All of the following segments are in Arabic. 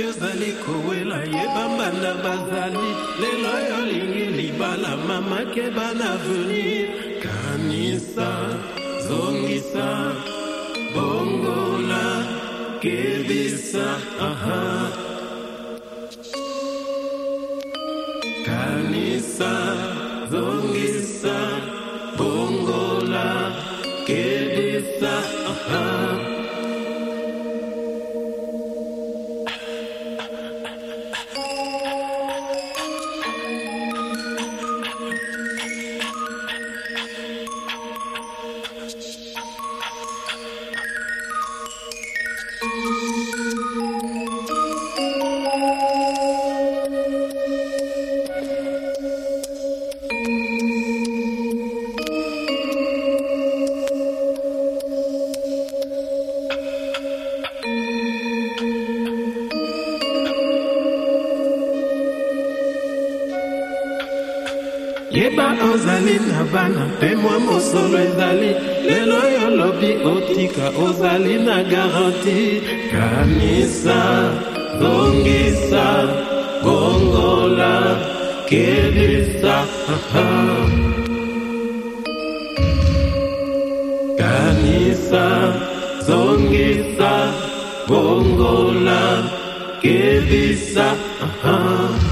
yozali kowela yebamba na bazali. Lelo yolingi libala mamake bana venir. Kanisa zongisa bongola kebisa aha. kanisa zongisa zongisa bongola kebisa uh -huh.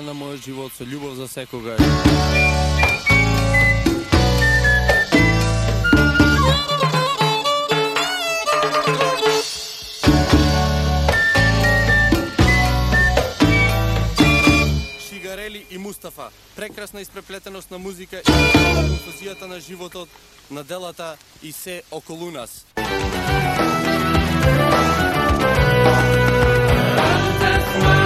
автора на мојот живот со љубов за секога. Шигарели и Мустафа. Прекрасна испреплетеност на музика и конфузијата на животот, на делата и се околу нас. That's my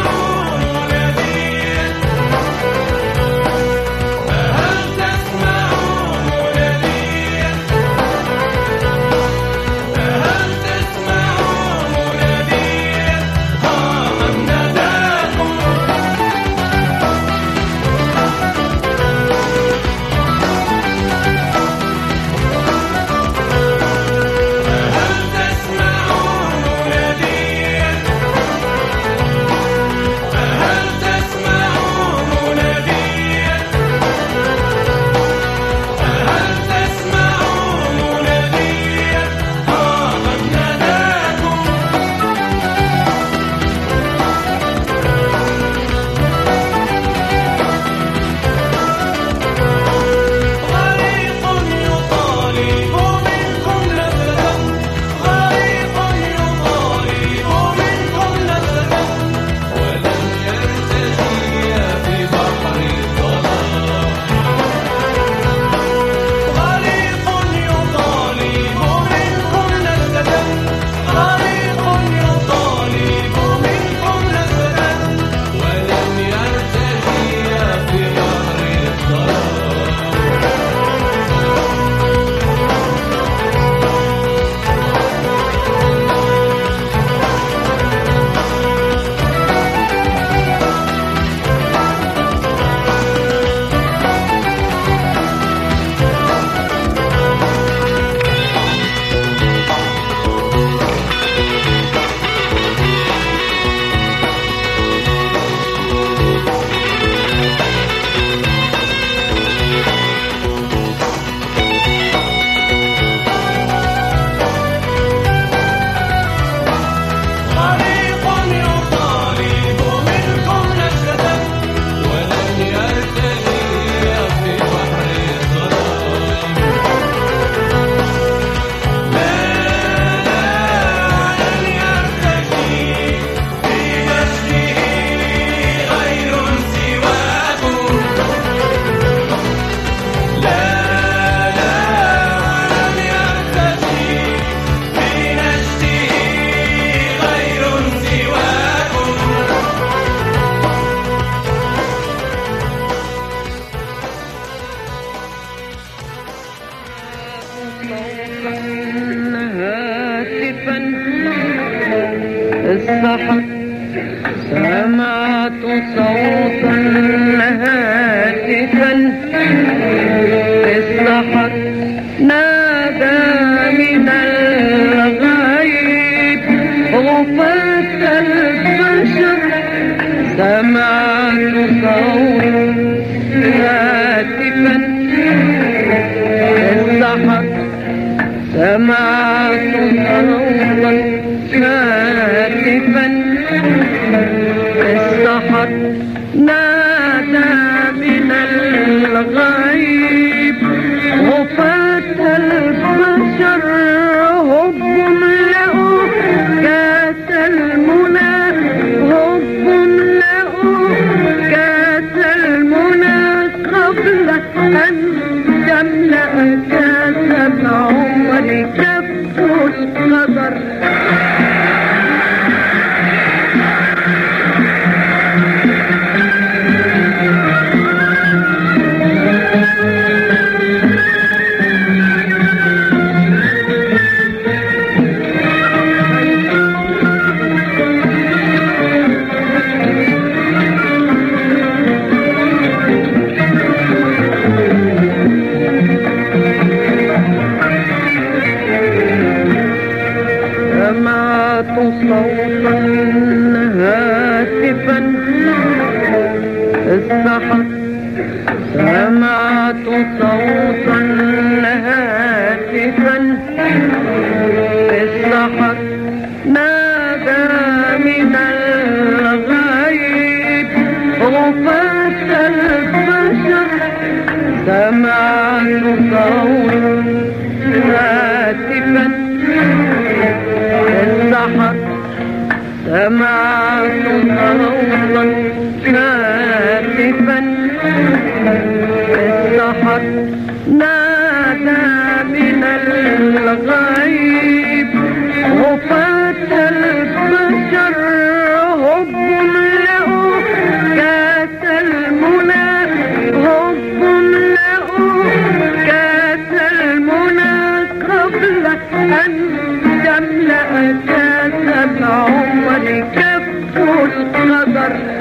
Señor.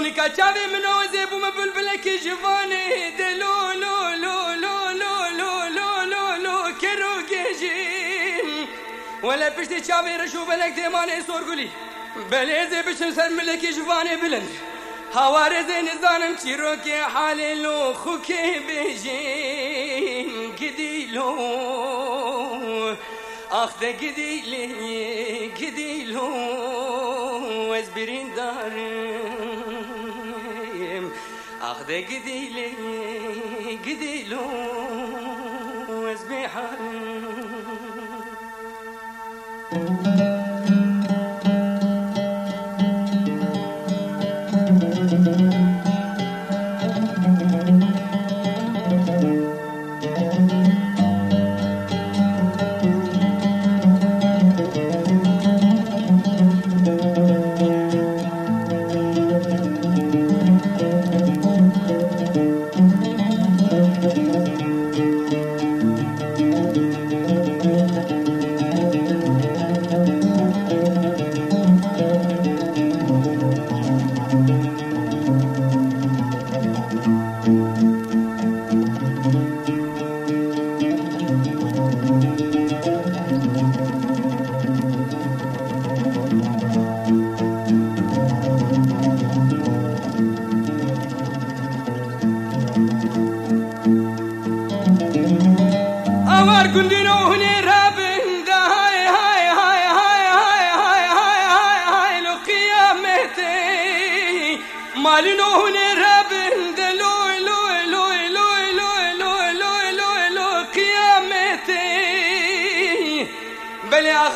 رونيكا تشافي من وزين بوم بلبلك جواني دلو لو لو لو لو لو لو لو لو كرو جيجم ولا بشتي تشافي رشو بلك ديماني سورغولي. بلێزێ بچم سەر ملکی جوانێ بلند هاوارێزێ نزانم چیرۆکێ حالێ لۆ خوکێ بێژین گدیلۆ ez birindarım Ah de gidile gidilu ez biharım Thank.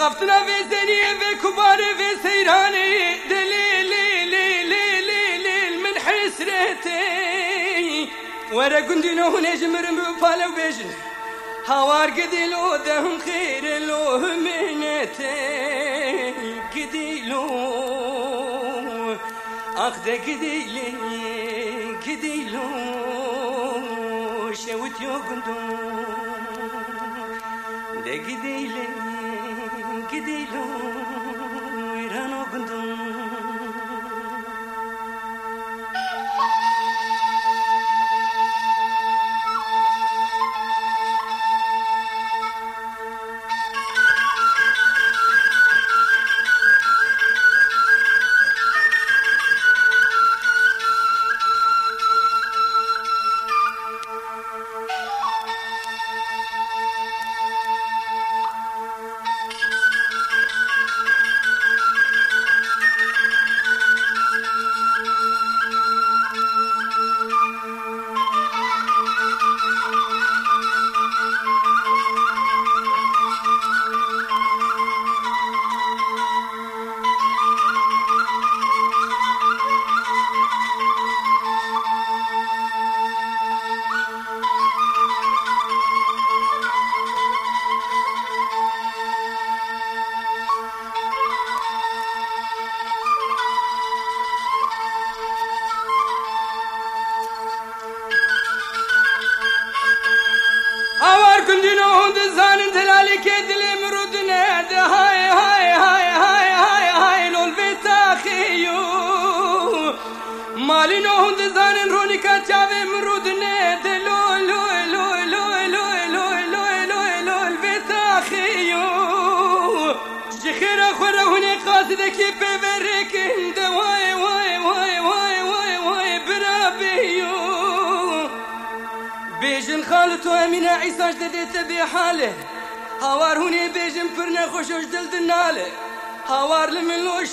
خفتنا في زنيب الكبار في سيراني. دليلي ليلي ليلي من حسرتي. ورا قندينو نجم رمو فالو بيجن هوار قديلو دهم خير لو منتي. قديلو أخذ قديلي قديلو شوت يو قندو دقديلي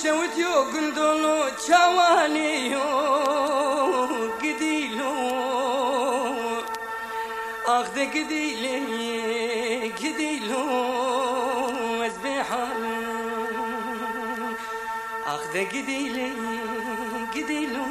ಶೌಚೋ ಗುಂದೋನು ಚವಾನಿಯೋ ಗಿದಿಲೋ ಆಖ್ದ ಗಿದಿಲೆ ಗಿದಿಲೋ ಅಸ್ಬೇಹಾನು ಆಖ್ದ ಗಿದಿಲೆ ಗಿದಿಲೋ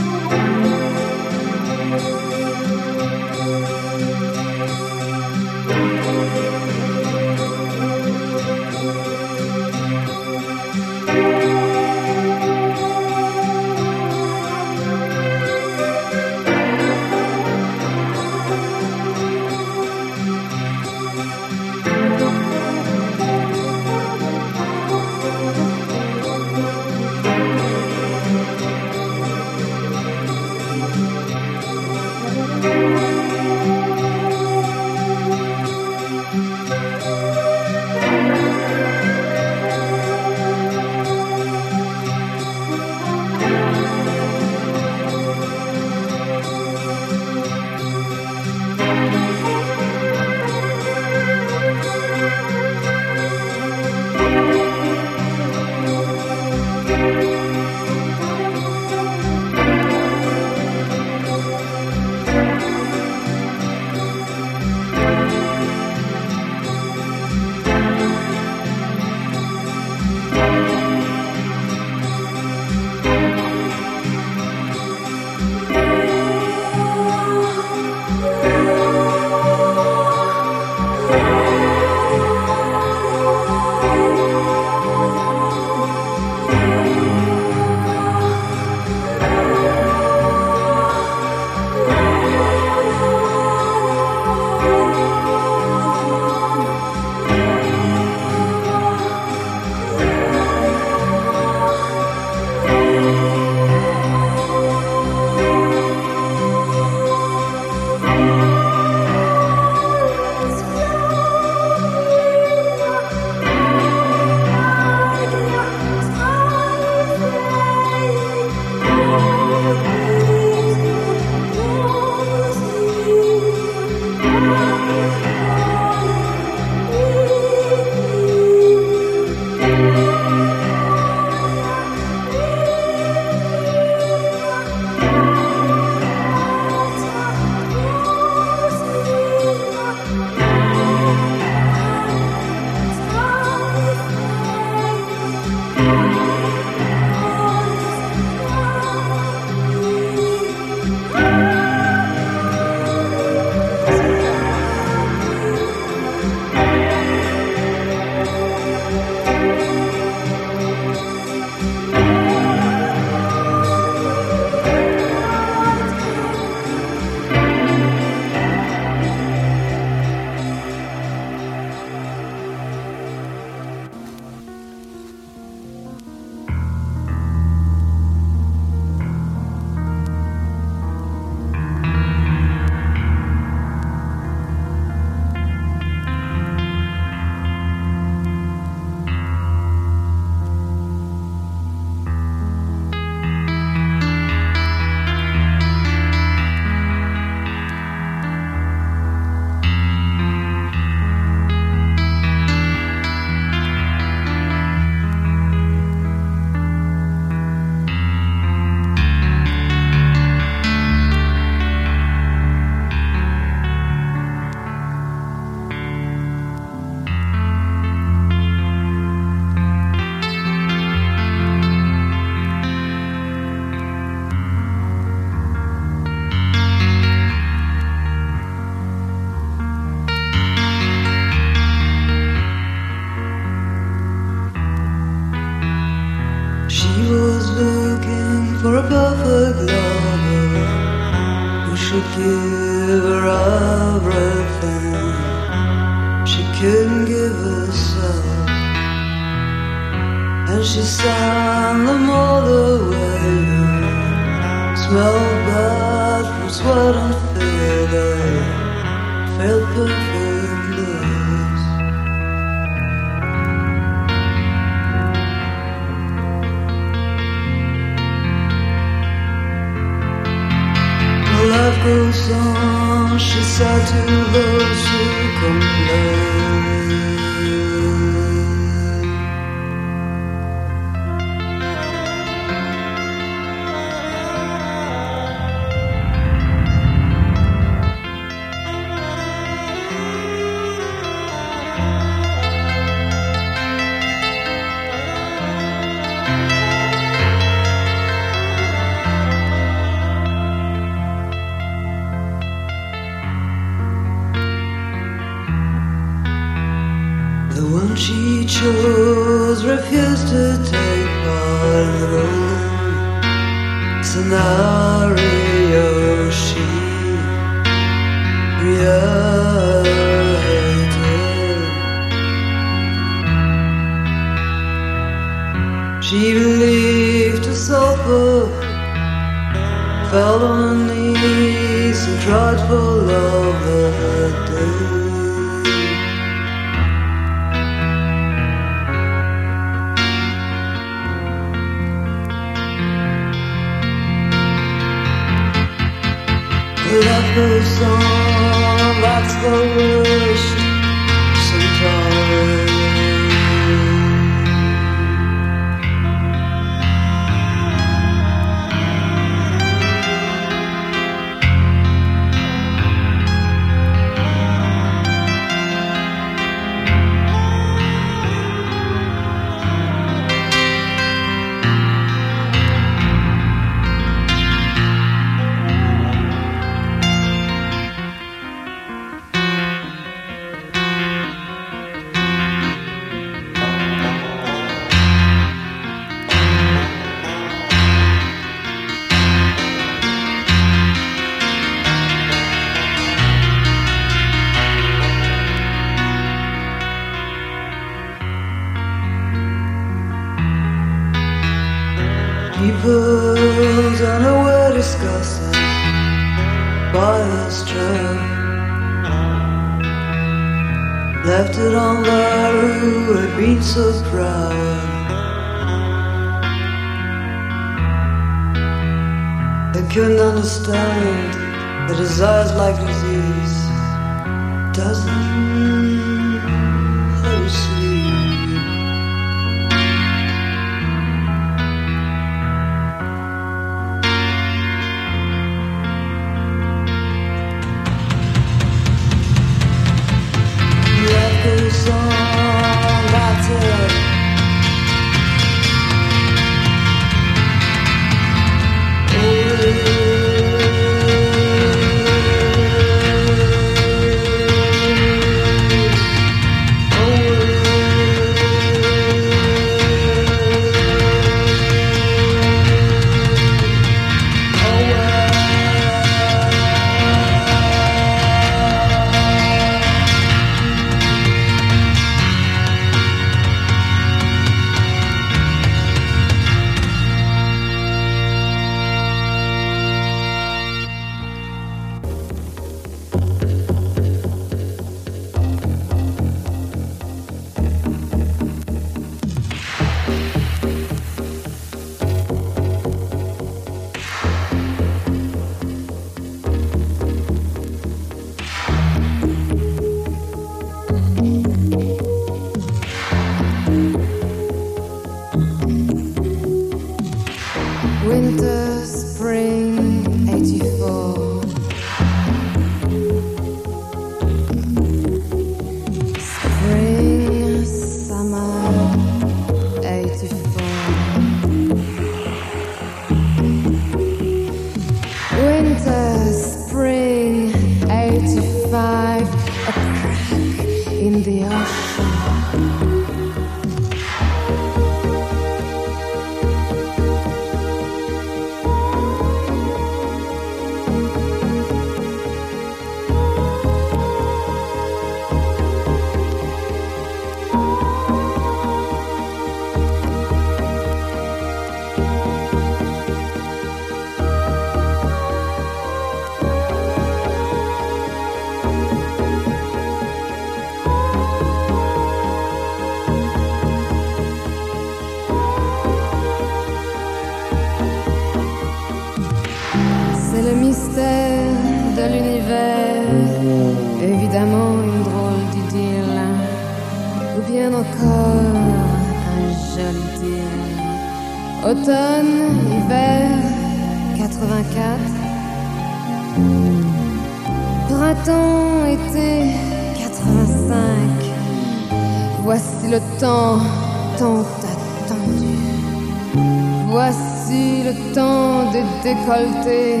décolletés.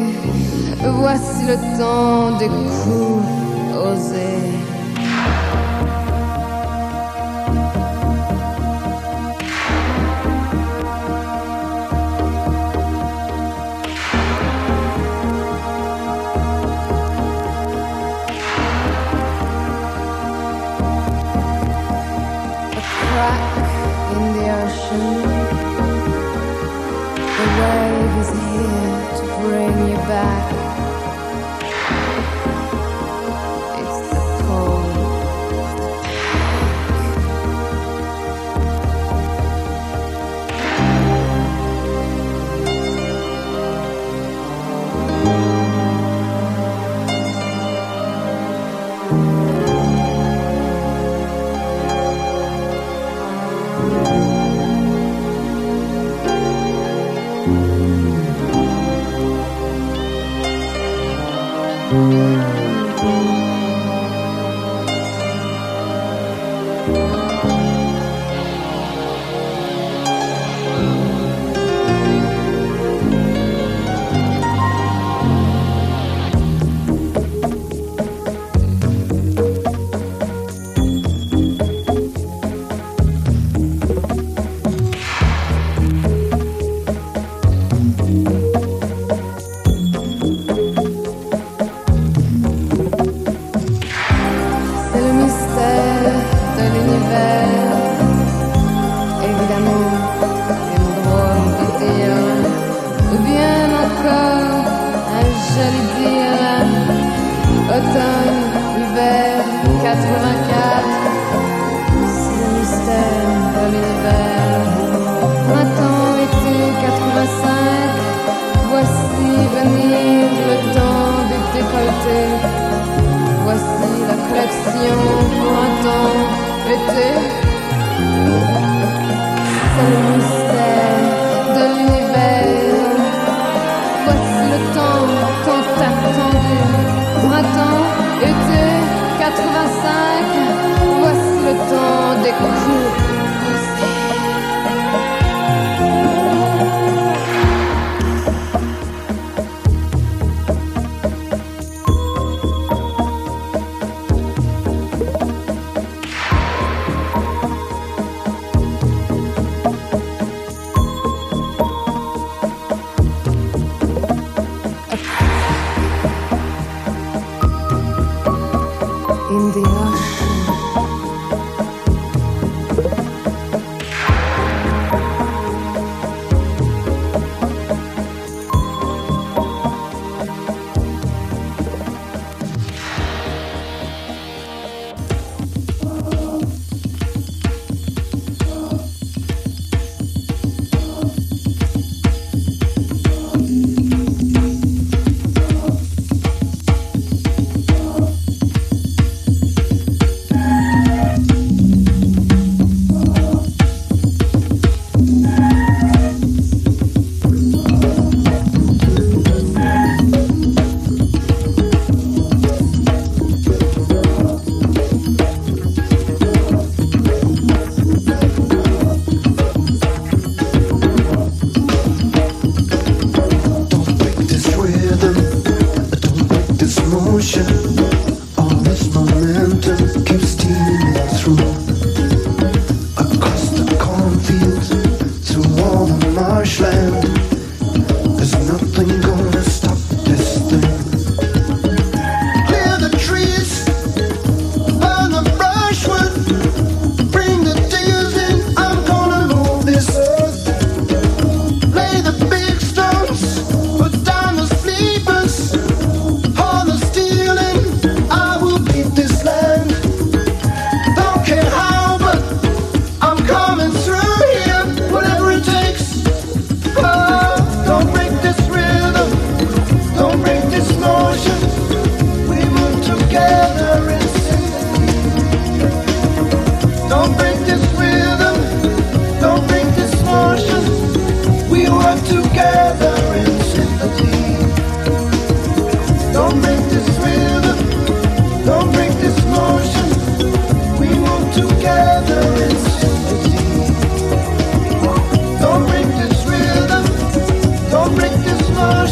Voici le temps des coups osés.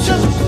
just